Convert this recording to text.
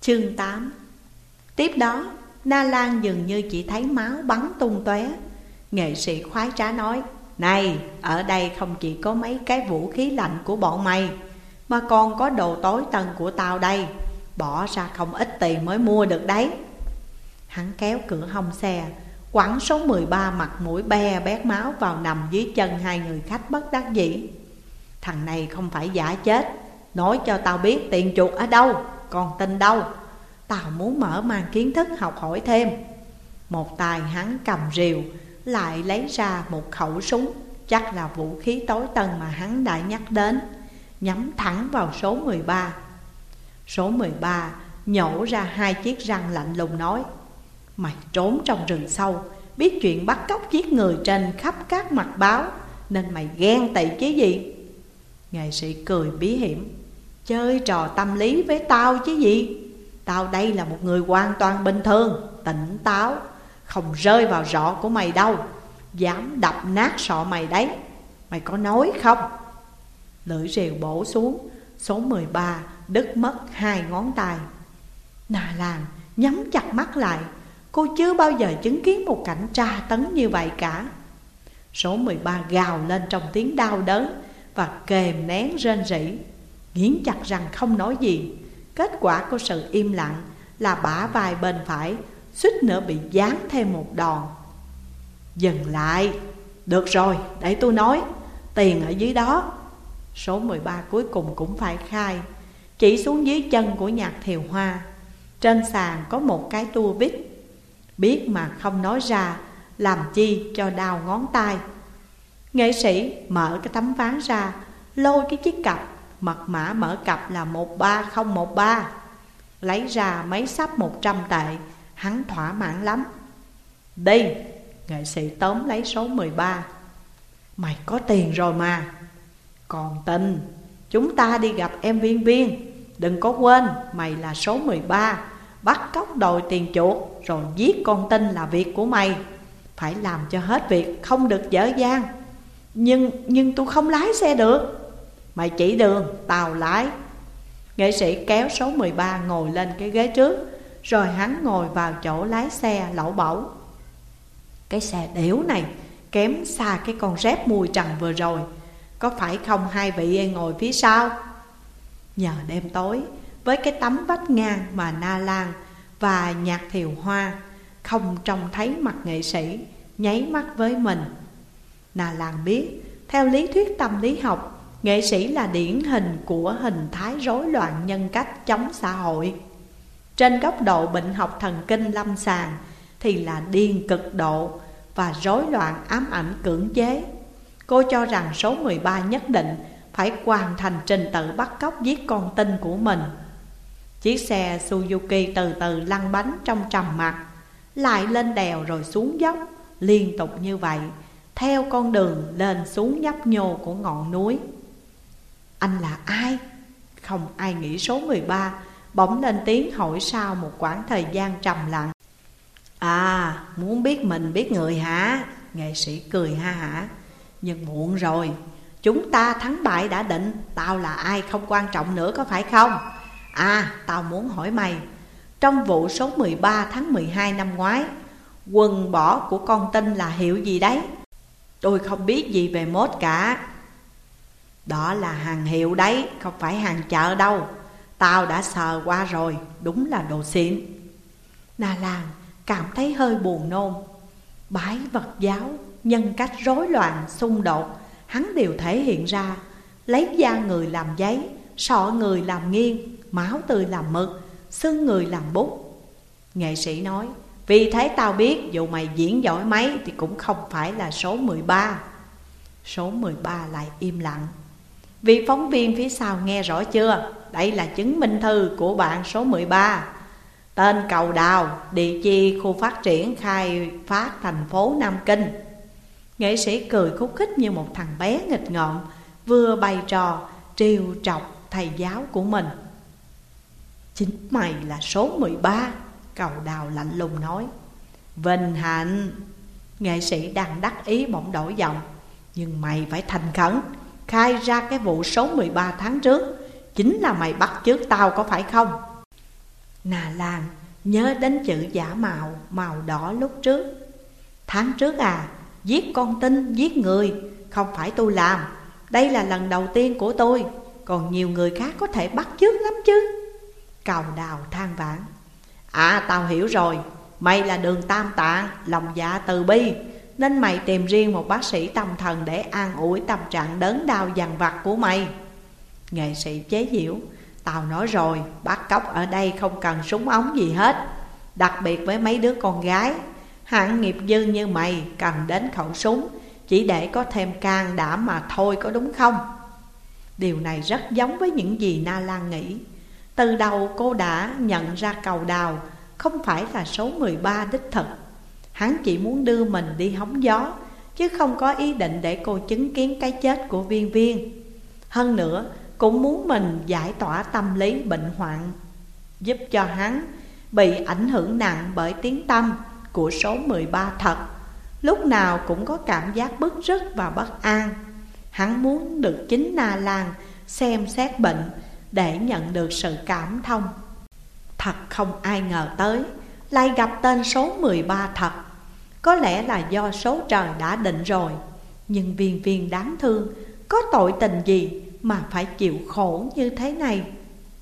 Chương 8 Tiếp đó, Na Lan dường như chỉ thấy máu bắn tung tóe. Nghệ sĩ khoái trá nói Này, ở đây không chỉ có mấy cái vũ khí lạnh của bọn mày Mà còn có đồ tối tân của tao đây. Bỏ ra không ít tiền mới mua được đấy. Hắn kéo cửa hông xe Quẳng số 13 mặt mũi be bét máu vào nằm dưới chân hai người khách bất đắc dĩ. Thằng này không phải giả chết Nói cho tao biết tiền chuột ở đâu. Còn tin đâu? Tao muốn mở mang kiến thức học hỏi thêm. Một tài hắn cầm rìu, Lại lấy ra một khẩu súng, Chắc là vũ khí tối tân mà hắn đã nhắc đến, Nhắm thẳng vào số 13 Số 13 nhổ ra hai chiếc răng lạnh lùng nói, Mày trốn trong rừng sâu, Biết chuyện bắt cóc giết người trên khắp các mặt báo, Nên mày ghen tị chứ gì? Nghệ sĩ cười bí hiểm. Chơi trò tâm lý với tao chứ gì? Tao đây là một người hoàn toàn bình thường, Tỉnh táo, Không rơi vào rọ của mày đâu, Dám đập nát sọ mày đấy. Mày có nói không? Lưỡi rìu bổ xuống, Số 13 đứt mất hai ngón tay. Nà làng, nhắm chặt mắt lại, Cô chưa bao giờ chứng kiến một cảnh tra tấn như vậy cả. Số 13 gào lên trong tiếng đau đớn Và kềm nén rên rỉ. Nghiến chặt rằng không nói gì. Kết quả của sự im lặng là bả vai bên phải Suýt nữa bị dán thêm một đòn. Dừng lại. Được rồi, để tôi nói. Tiền ở dưới đó. Số 13 cuối cùng cũng phải khai. Chỉ xuống dưới chân của nhạc thiều hoa. Trên sàn có một cái tua vít. Biết mà không nói ra Làm chi cho đau ngón tay. Nghệ sĩ mở cái tấm ván ra Lôi cái chiếc cặp Mật mã mở cặp là 13013 Lấy ra mấy sắp 100 tệ, Hắn thỏa mãn lắm. Đi, Nghệ sĩ tóm lấy số 13 Mày có tiền rồi mà. Còn tình, Chúng ta đi gặp em viên viên. Đừng có quên, mày là số 13 Bắt cóc đòi tiền chuột Rồi giết con tin là việc của mày. Phải làm cho hết việc, Không được dở dang. Nhưng nhưng tôi không lái xe được. Mày chỉ đường, tao lái. Nghệ sĩ kéo số 13 ngồi lên cái ghế trước Rồi hắn ngồi vào chỗ lái xe lẩu bẩu Cái xe điểu này kém xa cái con rép mùi trần vừa rồi. Có phải không hai vị ngồi phía sau? Nhờ đêm tối Với cái tấm vách ngang mà Na Lan và nhạc thiều hoa Không trông thấy mặt nghệ sĩ nháy mắt với mình. Na Lan biết Theo lý thuyết tâm lý học Nghệ sĩ là điển hình của hình thái rối loạn nhân cách chống xã hội. Trên góc độ bệnh học thần kinh lâm sàng Thì là điên cực độ và rối loạn ám ảnh cưỡng chế. Cô cho rằng số 13 nhất định phải hoàn thành trình tự bắt cóc giết con tin của mình. Chiếc xe Suzuki từ từ lăn bánh trong trầm mặc, Lại lên đèo rồi xuống dốc, Liên tục như vậy, Theo con đường lên xuống nhấp nhô của ngọn núi anh là ai? Không ai nghĩ số 13 Bỗng lên tiếng hỏi sau một quãng thời gian trầm lặng À muốn biết mình biết người hả? Nghệ sĩ cười ha hả Nhưng muộn rồi, Chúng ta thắng bại đã định, Tao là ai không quan trọng nữa có phải không? À tao muốn hỏi mày, Trong vụ số 13 tháng 12 năm ngoái, Quần bỏ của con tin là hiệu gì đấy? Tôi không biết gì về mốt cả đó là hàng hiệu đấy, không phải hàng chợ đâu. Tao đã sờ qua rồi, đúng là đồ xịn. Na Lan cảm thấy hơi buồn nôn. Bái vật giáo, nhân cách rối loạn, xung đột Hắn đều thể hiện ra. Lấy da người làm giấy, sọ người làm nghiêng Máu tươi làm mực, xương người làm bút. Nghệ sĩ nói Vì thế tao biết dù mày diễn giỏi mấy Thì cũng không phải là số 13 Số 13 lại im lặng. Vị phóng viên phía sau nghe rõ chưa? Đây là chứng minh thư của bạn số 13 Tên cầu đào, địa chi khu phát triển khai phát thành phố Nam Kinh. Nghệ sĩ cười khúc khích như một thằng bé nghịch ngợm Vừa bày trò trêu trọc thầy giáo của mình. Chính mày là số 13 Cầu đào lạnh lùng nói. Vinh hạnh. Nghệ sĩ đang đắc ý bỗng đổi giọng. Nhưng mày phải thành khẩn. Khai ra cái vụ số 13 tháng trước Chính là mày bắt trước tao có phải không? Nà làng nhớ đến chữ giả mạo màu đỏ lúc trước. Tháng trước à, giết con tin, giết người Không phải tôi làm. Đây là lần đầu tiên của tôi Còn nhiều người khác có thể bắt trước lắm chứ. Cầu đào than vãn. À tao hiểu rồi Mày là đường tam tạng, lòng dạ từ bi. Nên mày tìm riêng một bác sĩ tâm thần Để an ủi tâm trạng đớn đau dằn vặt của mày. Nghệ sĩ chế diễu Tao nói rồi, bắt cóc ở đây không cần súng ống gì hết. Đặc biệt với mấy đứa con gái Hạng nghiệp dư như mày cần đến khẩu súng Chỉ để có thêm can đảm mà thôi có đúng không? Điều này rất giống với những gì Na Lan nghĩ. Từ đầu cô đã nhận ra cầu đào Không phải là số 13 đích thực. Hắn chỉ muốn đưa mình đi hóng gió, Chứ không có ý định để cô chứng kiến cái chết của viên viên. Hơn nữa, cũng muốn mình giải tỏa tâm lý bệnh hoạn, Giúp cho hắn bị ảnh hưởng nặng bởi tiếng tâm của số 13 thật. Lúc nào cũng có cảm giác bức rứt và bất an. Hắn muốn được chính Na Lan xem xét bệnh để nhận được sự cảm thông. Thật không ai ngờ tới, lại gặp tên số 13 thật. Có lẽ là do số trời đã định rồi. Nhưng viên viên đáng thương, Có tội tình gì mà phải chịu khổ như thế này?